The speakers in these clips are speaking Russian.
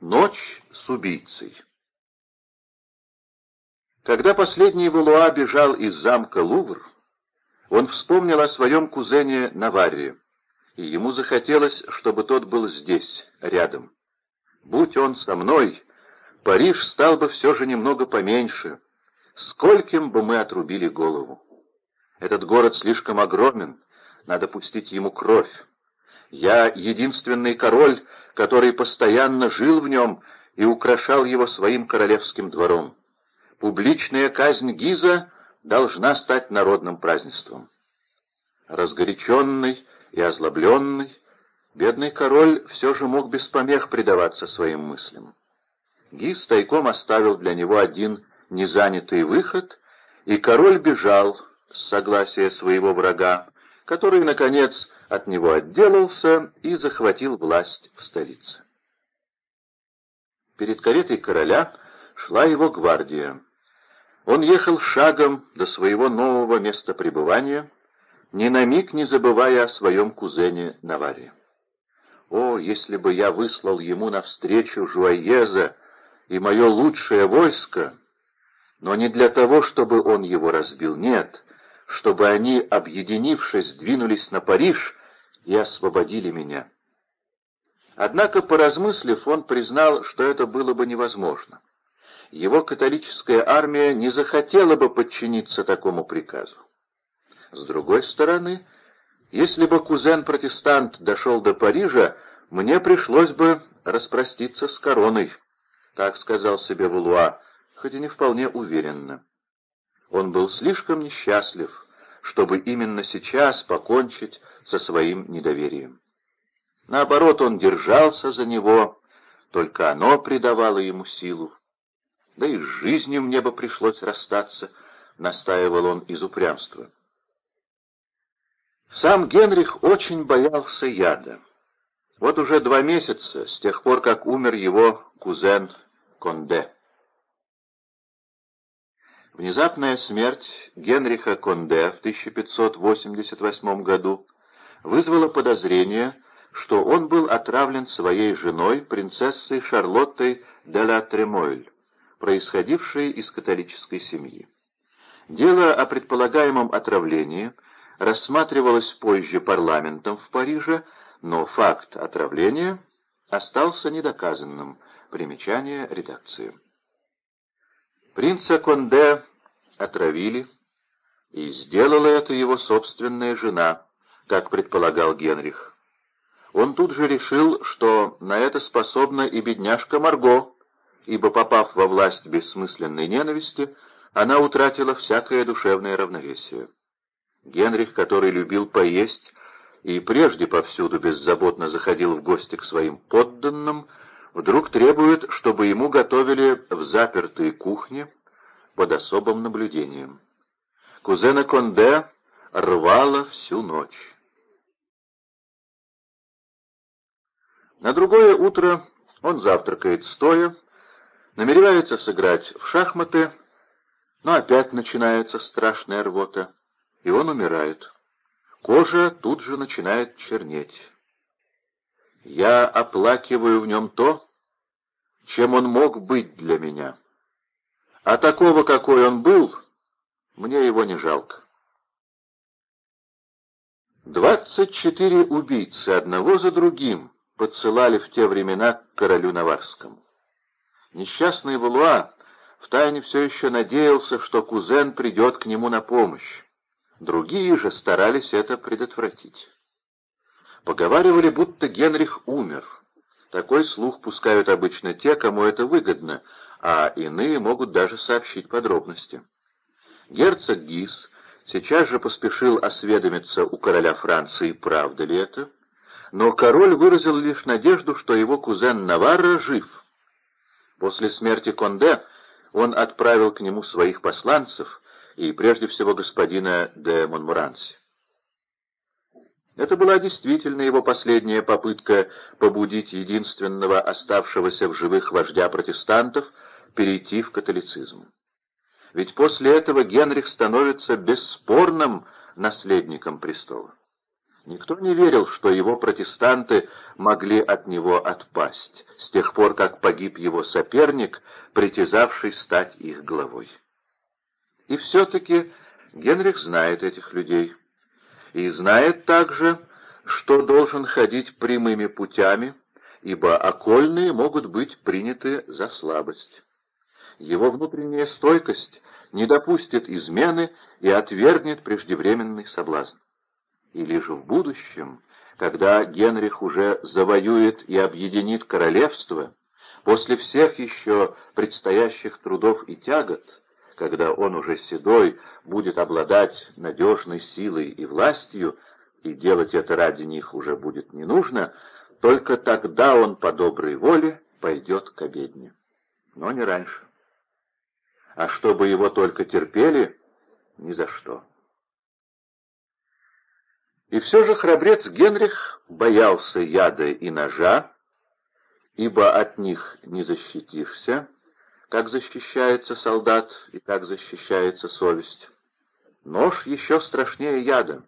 Ночь с убийцей. Когда последний Валуа бежал из замка Лувр, он вспомнил о своем кузене Наварре, и ему захотелось, чтобы тот был здесь, рядом. Будь он со мной, Париж стал бы все же немного поменьше. Скольким бы мы отрубили голову. Этот город слишком огромен, надо пустить ему кровь. Я единственный король, который постоянно жил в нем и украшал его своим королевским двором. Публичная казнь Гиза должна стать народным празднеством. Разгоряченный и озлобленный, бедный король все же мог без помех предаваться своим мыслям. Гиз тайком оставил для него один незанятый выход, и король бежал с согласия своего врага, который, наконец, от него отделался и захватил власть в столице. Перед каретой короля шла его гвардия. Он ехал шагом до своего нового места пребывания, ни на миг не забывая о своем кузене Наваре. О, если бы я выслал ему навстречу Жуаеза и мое лучшее войско, но не для того, чтобы он его разбил, нет, чтобы они, объединившись, двинулись на Париж и освободили меня. Однако, поразмыслив, он признал, что это было бы невозможно. Его католическая армия не захотела бы подчиниться такому приказу. С другой стороны, если бы кузен-протестант дошел до Парижа, мне пришлось бы распроститься с короной, так сказал себе Валуа, хоть и не вполне уверенно. Он был слишком несчастлив, чтобы именно сейчас покончить со своим недоверием. Наоборот, он держался за него, только оно придавало ему силу. Да и с жизнью мне бы пришлось расстаться, настаивал он из упрямства. Сам Генрих очень боялся яда. Вот уже два месяца, с тех пор, как умер его кузен Конде. Внезапная смерть Генриха Конде в 1588 году вызвала подозрение, что он был отравлен своей женой, принцессой Шарлоттой де ла Тремойль, происходившей из католической семьи. Дело о предполагаемом отравлении рассматривалось позже парламентом в Париже, но факт отравления остался недоказанным. Примечание редакции. Принца Конде отравили, и сделала это его собственная жена, как предполагал Генрих. Он тут же решил, что на это способна и бедняжка Марго, ибо, попав во власть бессмысленной ненависти, она утратила всякое душевное равновесие. Генрих, который любил поесть и прежде повсюду беззаботно заходил в гости к своим подданным, вдруг требует, чтобы ему готовили в запертой кухне под особым наблюдением. Кузена Конде рвало всю ночь. На другое утро он завтракает стоя, намеревается сыграть в шахматы, но опять начинается страшная рвота, и он умирает. Кожа тут же начинает чернеть. Я оплакиваю в нем то, чем он мог быть для меня. А такого, какой он был, мне его не жалко. Двадцать четыре убийцы одного за другим подсылали в те времена к королю Наварскому. Несчастный Валуа втайне все еще надеялся, что кузен придет к нему на помощь. Другие же старались это предотвратить. Поговаривали, будто Генрих умер. Такой слух пускают обычно те, кому это выгодно, а иные могут даже сообщить подробности. Герцог Гис сейчас же поспешил осведомиться у короля Франции, правда ли это, но король выразил лишь надежду, что его кузен Наварра жив. После смерти Конде он отправил к нему своих посланцев и прежде всего господина де Монмуранси. Это была действительно его последняя попытка побудить единственного оставшегося в живых вождя протестантов перейти в католицизм. Ведь после этого Генрих становится бесспорным наследником престола. Никто не верил, что его протестанты могли от него отпасть, с тех пор, как погиб его соперник, притязавший стать их главой. И все-таки Генрих знает этих людей. И знает также, что должен ходить прямыми путями, ибо окольные могут быть приняты за слабость. Его внутренняя стойкость не допустит измены и отвергнет преждевременный соблазн. И лишь в будущем, когда Генрих уже завоюет и объединит королевство, после всех еще предстоящих трудов и тягот, когда он уже седой будет обладать надежной силой и властью, и делать это ради них уже будет не нужно, только тогда он по доброй воле пойдет к обедне. Но не раньше. А чтобы его только терпели, ни за что. И все же храбрец Генрих боялся яда и ножа, ибо от них не защитишься, как защищается солдат и как защищается совесть. Нож еще страшнее яда.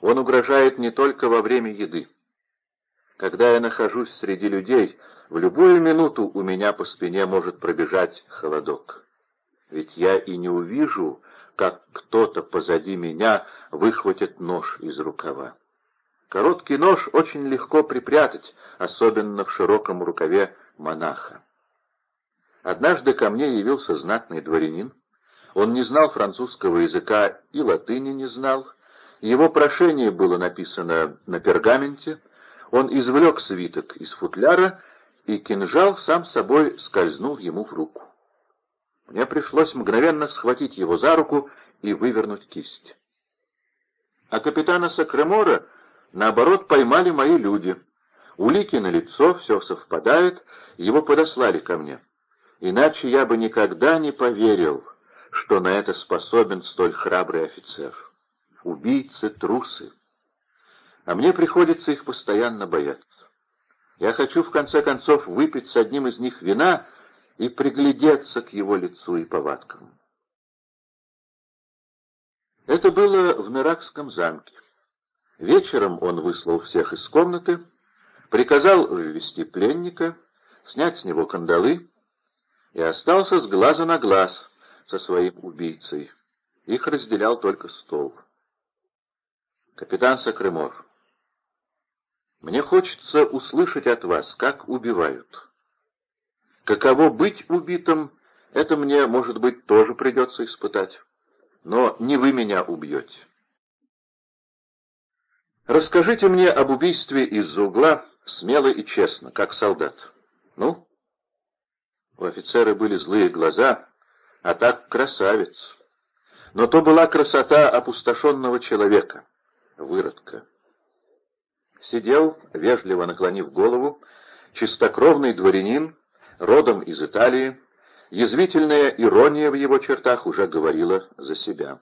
Он угрожает не только во время еды. Когда я нахожусь среди людей, в любую минуту у меня по спине может пробежать холодок. Ведь я и не увижу, как кто-то позади меня выхватит нож из рукава. Короткий нож очень легко припрятать, особенно в широком рукаве монаха. Однажды ко мне явился знатный дворянин. Он не знал французского языка и латыни не знал. Его прошение было написано на пергаменте. Он извлек свиток из футляра, и кинжал сам собой скользнул ему в руку. Мне пришлось мгновенно схватить его за руку и вывернуть кисть. А капитана Сакремора, наоборот, поймали мои люди. Улики на лицо, все совпадает, его подослали ко мне. Иначе я бы никогда не поверил, что на это способен столь храбрый офицер. Убийцы, трусы. А мне приходится их постоянно бояться. Я хочу, в конце концов, выпить с одним из них вина — и приглядеться к его лицу и повадкам. Это было в Меракском замке. Вечером он выслал всех из комнаты, приказал ввести пленника, снять с него кандалы и остался с глаза на глаз со своим убийцей. Их разделял только стол. «Капитан Сакремор, мне хочется услышать от вас, как убивают». Каково быть убитым, это мне, может быть, тоже придется испытать. Но не вы меня убьете. Расскажите мне об убийстве из-за угла смело и честно, как солдат. Ну? У офицера были злые глаза, а так красавец. Но то была красота опустошенного человека, выродка. Сидел, вежливо наклонив голову, чистокровный дворянин, родом из Италии, язвительная ирония в его чертах уже говорила за себя.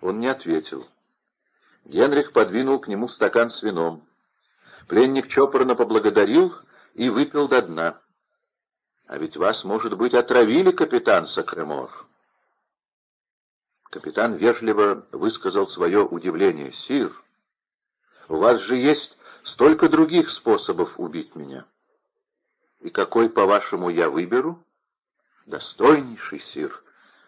Он не ответил. Генрих подвинул к нему стакан с вином. Пленник чопорно поблагодарил и выпил до дна. «А ведь вас, может быть, отравили, капитан Сакремор?» Капитан вежливо высказал свое удивление. «Сир, у вас же есть столько других способов убить меня». И какой, по-вашему, я выберу? Достойнейший сир,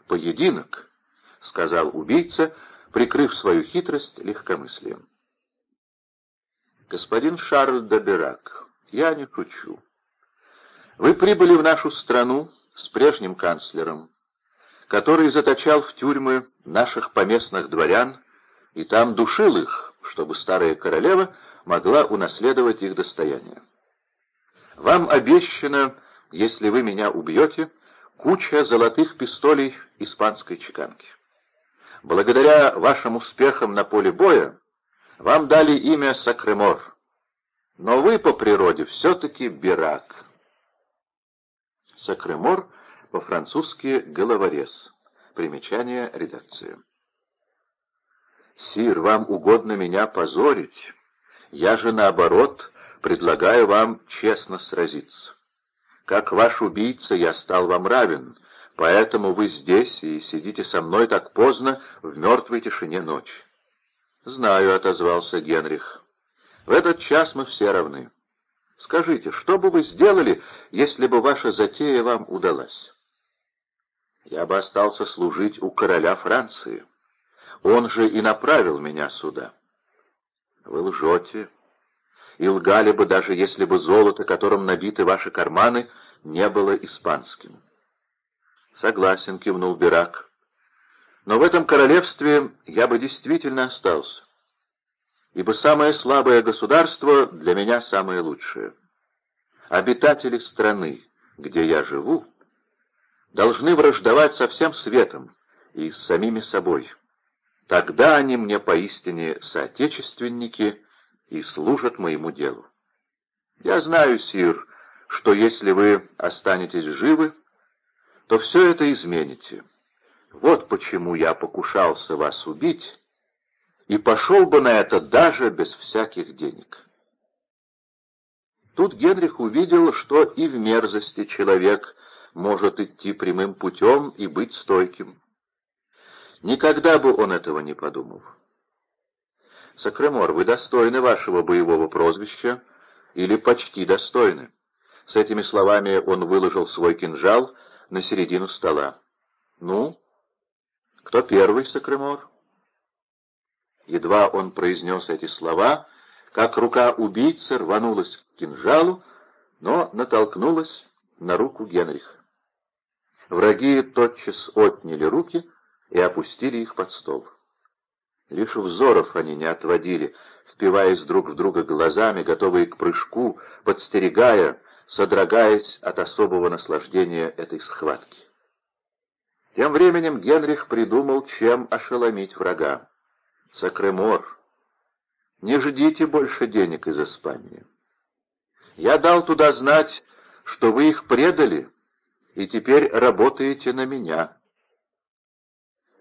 поединок, — сказал убийца, прикрыв свою хитрость легкомыслием. Господин Шарль Доберак, я не шучу. Вы прибыли в нашу страну с прежним канцлером, который заточал в тюрьмы наших поместных дворян и там душил их, чтобы старая королева могла унаследовать их достояние. Вам обещано, если вы меня убьете, куча золотых пистолей испанской чеканки. Благодаря вашим успехам на поле боя вам дали имя Сакремор, но вы по природе все-таки Бирак. Сакремор по-французски «головорез». Примечание редакции. «Сир, вам угодно меня позорить. Я же, наоборот, предлагаю вам честно сразиться. Как ваш убийца я стал вам равен, поэтому вы здесь и сидите со мной так поздно в мертвой тишине ночи. «Знаю», — отозвался Генрих. «В этот час мы все равны. Скажите, что бы вы сделали, если бы ваша затея вам удалась?» «Я бы остался служить у короля Франции. Он же и направил меня сюда». «Вы лжете. И лгали бы, даже если бы золото, которым набиты ваши карманы, не было испанским». «Согласен», — кивнул Бирак. Но в этом королевстве я бы действительно остался, ибо самое слабое государство для меня самое лучшее. Обитатели страны, где я живу, должны враждовать со всем светом и с самими собой. Тогда они мне поистине соотечественники и служат моему делу. Я знаю, Сир, что если вы останетесь живы, то все это измените. Вот почему я покушался вас убить и пошел бы на это даже без всяких денег. Тут Генрих увидел, что и в мерзости человек может идти прямым путем и быть стойким. Никогда бы он этого не подумал. «Сакремор, вы достойны вашего боевого прозвища или почти достойны». С этими словами он выложил свой кинжал на середину стола. «Ну, «Кто первый, Сакремор?» Едва он произнес эти слова, как рука убийцы рванулась к кинжалу, но натолкнулась на руку Генриха. Враги тотчас отняли руки и опустили их под стол. Лишь взоров они не отводили, впиваясь друг в друга глазами, готовые к прыжку, подстерегая, содрогаясь от особого наслаждения этой схватки. Тем временем Генрих придумал, чем ошеломить врага. Сакремор, не ждите больше денег из Испании. Я дал туда знать, что вы их предали, и теперь работаете на меня.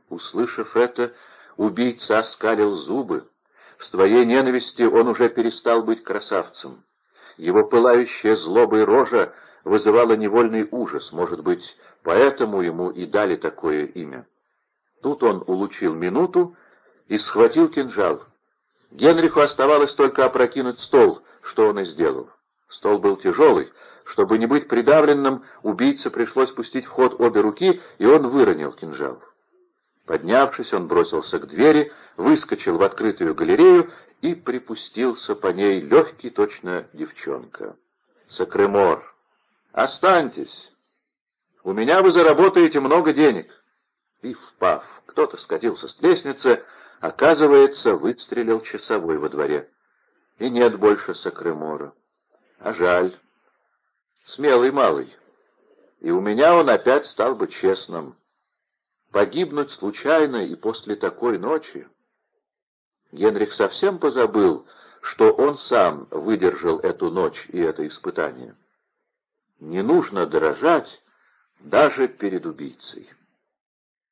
Услышав это, убийца оскалил зубы. В своей ненависти он уже перестал быть красавцем. Его пылающая злобой рожа вызывала невольный ужас, может быть, поэтому ему и дали такое имя. Тут он улучил минуту и схватил кинжал. Генриху оставалось только опрокинуть стол, что он и сделал. Стол был тяжелый. Чтобы не быть придавленным, убийце пришлось пустить в ход обе руки, и он выронил кинжал. Поднявшись, он бросился к двери, выскочил в открытую галерею и припустился по ней легкий, точно девчонка. «Сакремор, останьтесь!» У меня вы заработаете много денег. И впав, кто-то скатился с лестницы, оказывается, выстрелил часовой во дворе. И нет больше Сакремора. А жаль. Смелый малый. И у меня он опять стал бы честным. Погибнуть случайно и после такой ночи. Генрих совсем позабыл, что он сам выдержал эту ночь и это испытание. Не нужно дорожать даже перед убийцей.